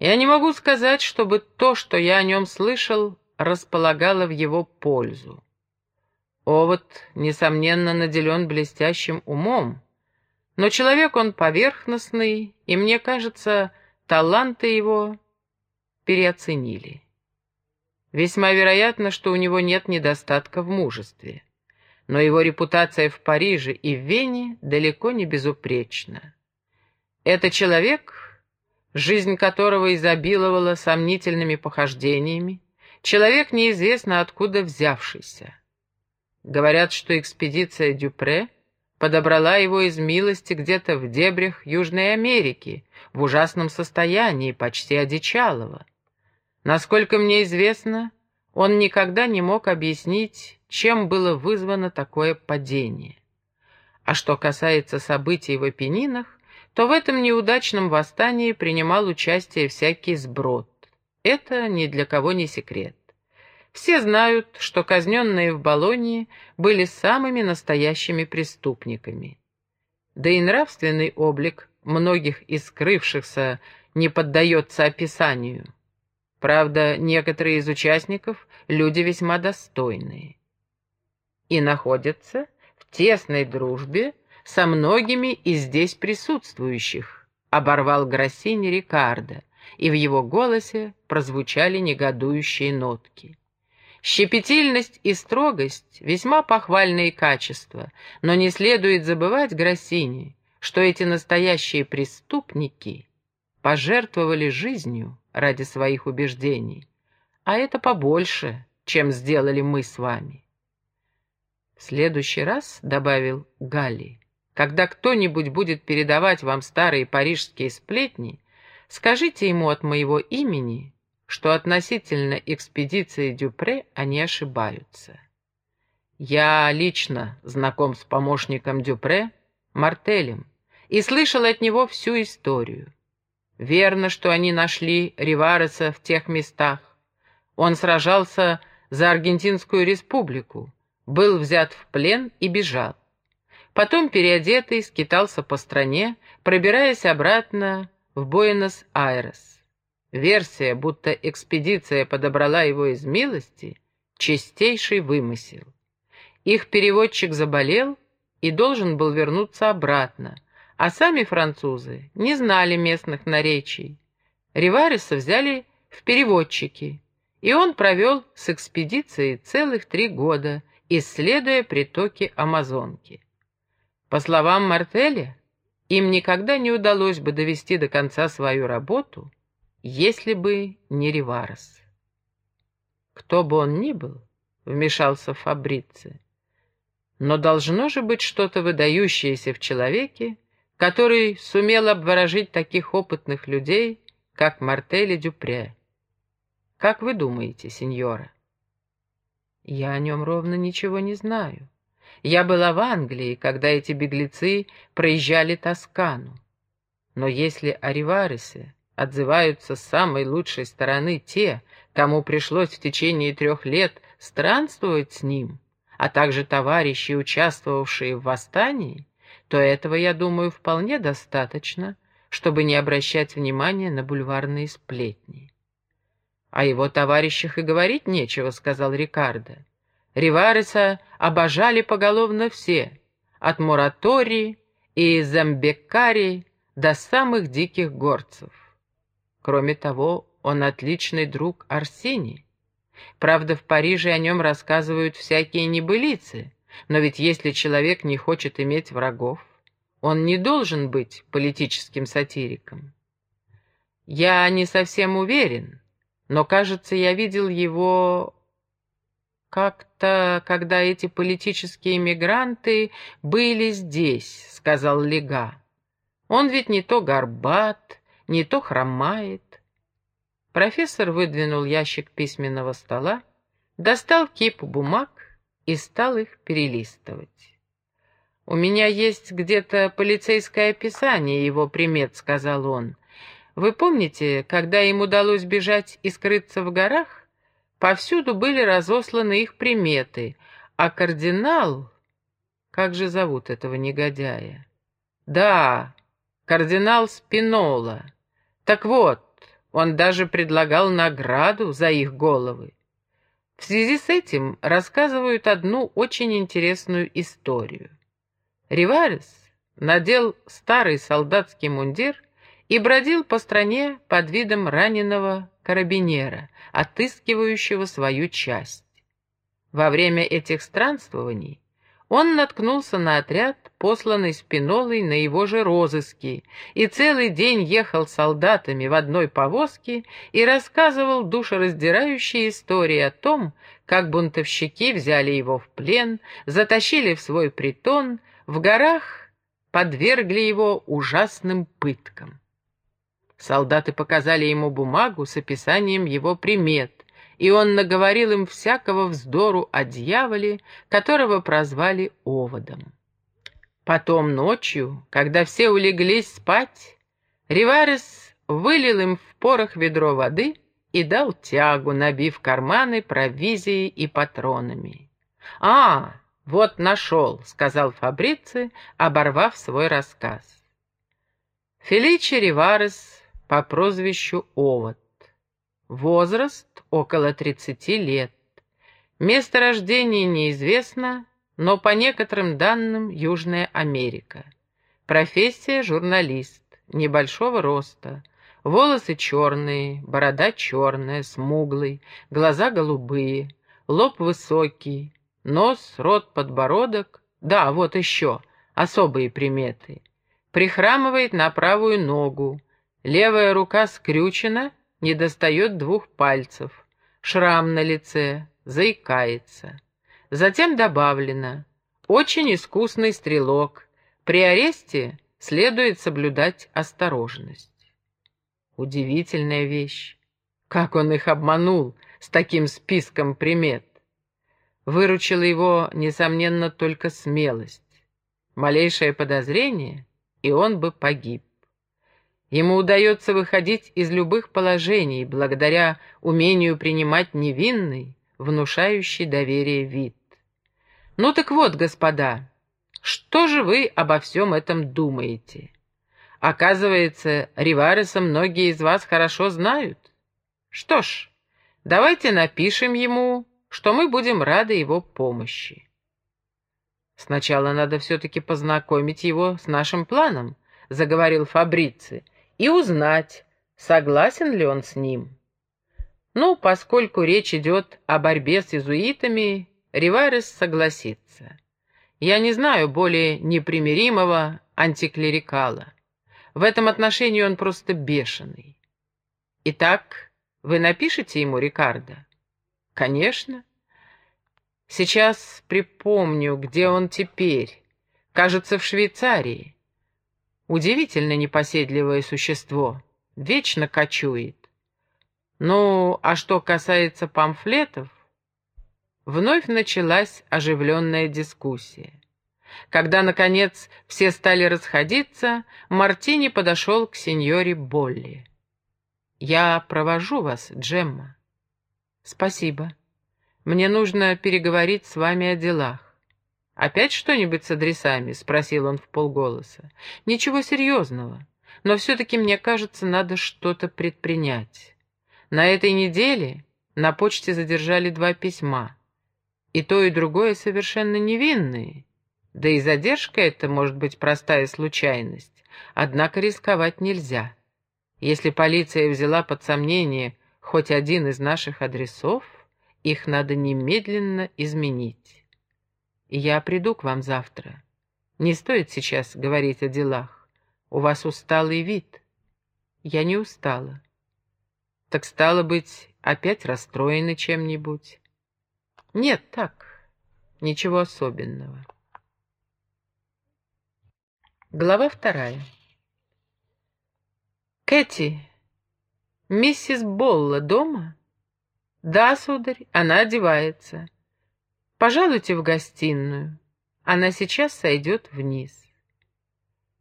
Я не могу сказать, чтобы то, что я о нем слышал, располагало в его пользу. Овод, несомненно, наделен блестящим умом, но человек он поверхностный, и, мне кажется, таланты его переоценили. Весьма вероятно, что у него нет недостатка в мужестве, но его репутация в Париже и в Вене далеко не безупречна. Это человек, жизнь которого изобиловала сомнительными похождениями, человек неизвестно откуда взявшийся. Говорят, что экспедиция Дюпре подобрала его из милости где-то в дебрях Южной Америки, в ужасном состоянии, почти одичалого. Насколько мне известно, он никогда не мог объяснить, чем было вызвано такое падение. А что касается событий в Апеннинах, то в этом неудачном восстании принимал участие всякий сброд. Это ни для кого не секрет. Все знают, что казненные в Болонии были самыми настоящими преступниками. Да и нравственный облик многих из скрывшихся не поддается описанию. Правда, некоторые из участников — люди весьма достойные. И находятся в тесной дружбе со многими из здесь присутствующих, оборвал Гроссини Рикардо, и в его голосе прозвучали негодующие нотки. Щепетильность и строгость — весьма похвальные качества, но не следует забывать, Гроссини, что эти настоящие преступники пожертвовали жизнью ради своих убеждений, а это побольше, чем сделали мы с вами. В следующий раз, — добавил Галли, — когда кто-нибудь будет передавать вам старые парижские сплетни, скажите ему от моего имени, что относительно экспедиции Дюпре они ошибаются. Я лично знаком с помощником Дюпре, Мартелем, и слышал от него всю историю. Верно, что они нашли Ривареса в тех местах. Он сражался за Аргентинскую республику, был взят в плен и бежал. Потом, переодетый, скитался по стране, пробираясь обратно в Буэнос-Айрес. Версия, будто экспедиция подобрала его из милости, чистейший вымысел. Их переводчик заболел и должен был вернуться обратно, а сами французы не знали местных наречий. Ривариса взяли в переводчики, и он провел с экспедицией целых три года, исследуя притоки Амазонки. По словам Мартеля, им никогда не удалось бы довести до конца свою работу, если бы не Риварес. Кто бы он ни был, вмешался Фабрице, но должно же быть что-то выдающееся в человеке, который сумел обворожить таких опытных людей, как Мартель и Дюпре. Как вы думаете, сеньора? Я о нем ровно ничего не знаю. Я была в Англии, когда эти беглецы проезжали Тоскану. Но если о отзываются с самой лучшей стороны те, кому пришлось в течение трех лет странствовать с ним, а также товарищи, участвовавшие в восстании, то этого, я думаю, вполне достаточно, чтобы не обращать внимания на бульварные сплетни. «О его товарищах и говорить нечего», — сказал Рикардо. Ривареса обожали поголовно все, от Муратори и Замбекари до самых диких горцев. Кроме того, он отличный друг Арсений. Правда, в Париже о нем рассказывают всякие небылицы, но ведь если человек не хочет иметь врагов, он не должен быть политическим сатириком. Я не совсем уверен, но, кажется, я видел его как-то, когда эти политические мигранты были здесь, — сказал Лега. Он ведь не то горбат, не то хромает. Профессор выдвинул ящик письменного стола, достал кипу бумаг и стал их перелистывать. «У меня есть где-то полицейское описание его примет», — сказал он. «Вы помните, когда им удалось бежать и скрыться в горах? Повсюду были разосланы их приметы, а кардинал... Как же зовут этого негодяя? Да, кардинал Спинола. Так вот, Он даже предлагал награду за их головы. В связи с этим рассказывают одну очень интересную историю. Риварес надел старый солдатский мундир и бродил по стране под видом раненого карабинера, отыскивающего свою часть. Во время этих странствований он наткнулся на отряд, посланный Спинолой на его же розыски, и целый день ехал с солдатами в одной повозке и рассказывал душераздирающие истории о том, как бунтовщики взяли его в плен, затащили в свой притон, в горах подвергли его ужасным пыткам. Солдаты показали ему бумагу с описанием его примет, и он наговорил им всякого вздору о дьяволе, которого прозвали оводом. Потом ночью, когда все улеглись спать, Риварес вылил им в порох ведро воды и дал тягу, набив карманы провизией и патронами. «А, вот нашел», — сказал Фабрици, оборвав свой рассказ. Феличи Риварес по прозвищу Овод. Возраст около 30 лет. Место рождения неизвестно, но по некоторым данным Южная Америка. Профессия журналист, небольшого роста. Волосы черные, борода черная, смуглый, глаза голубые, лоб высокий, нос, рот, подбородок. Да, вот еще, особые приметы. Прихрамывает на правую ногу, левая рука скрючена не достает двух пальцев, шрам на лице, заикается. Затем добавлено «очень искусный стрелок, при аресте следует соблюдать осторожность». Удивительная вещь. Как он их обманул с таким списком примет. Выручила его, несомненно, только смелость. Малейшее подозрение, и он бы погиб. Ему удается выходить из любых положений благодаря умению принимать невинный, внушающий доверие вид. Ну так вот, господа, что же вы обо всем этом думаете? Оказывается, Ривареса многие из вас хорошо знают. Что ж, давайте напишем ему, что мы будем рады его помощи. Сначала надо все-таки познакомить его с нашим планом, заговорил Фабрици, и узнать, согласен ли он с ним. Ну, поскольку речь идет о борьбе с иезуитами, Риварес согласится. Я не знаю более непримиримого антиклерикала. В этом отношении он просто бешеный. Итак, вы напишите ему, Рикардо? Конечно. Сейчас припомню, где он теперь. Кажется, в Швейцарии. Удивительно непоседливое существо. Вечно кочует. Ну, а что касается памфлетов, вновь началась оживленная дискуссия. Когда, наконец, все стали расходиться, Мартини подошел к сеньоре Болли. «Я провожу вас, Джемма». «Спасибо. Мне нужно переговорить с вами о делах. «Опять что-нибудь с адресами?» — спросил он в полголоса. «Ничего серьезного, но все-таки, мне кажется, надо что-то предпринять. На этой неделе на почте задержали два письма, и то, и другое совершенно невинные. Да и задержка это может быть простая случайность, однако рисковать нельзя. Если полиция взяла под сомнение хоть один из наших адресов, их надо немедленно изменить». Я приду к вам завтра. Не стоит сейчас говорить о делах. У вас усталый вид. Я не устала. Так стало быть, опять расстроены чем-нибудь? Нет, так, ничего особенного. Глава вторая. Кэти, миссис Болла дома? Да, сударь, она одевается. Пожалуйте в гостиную. Она сейчас сойдет вниз.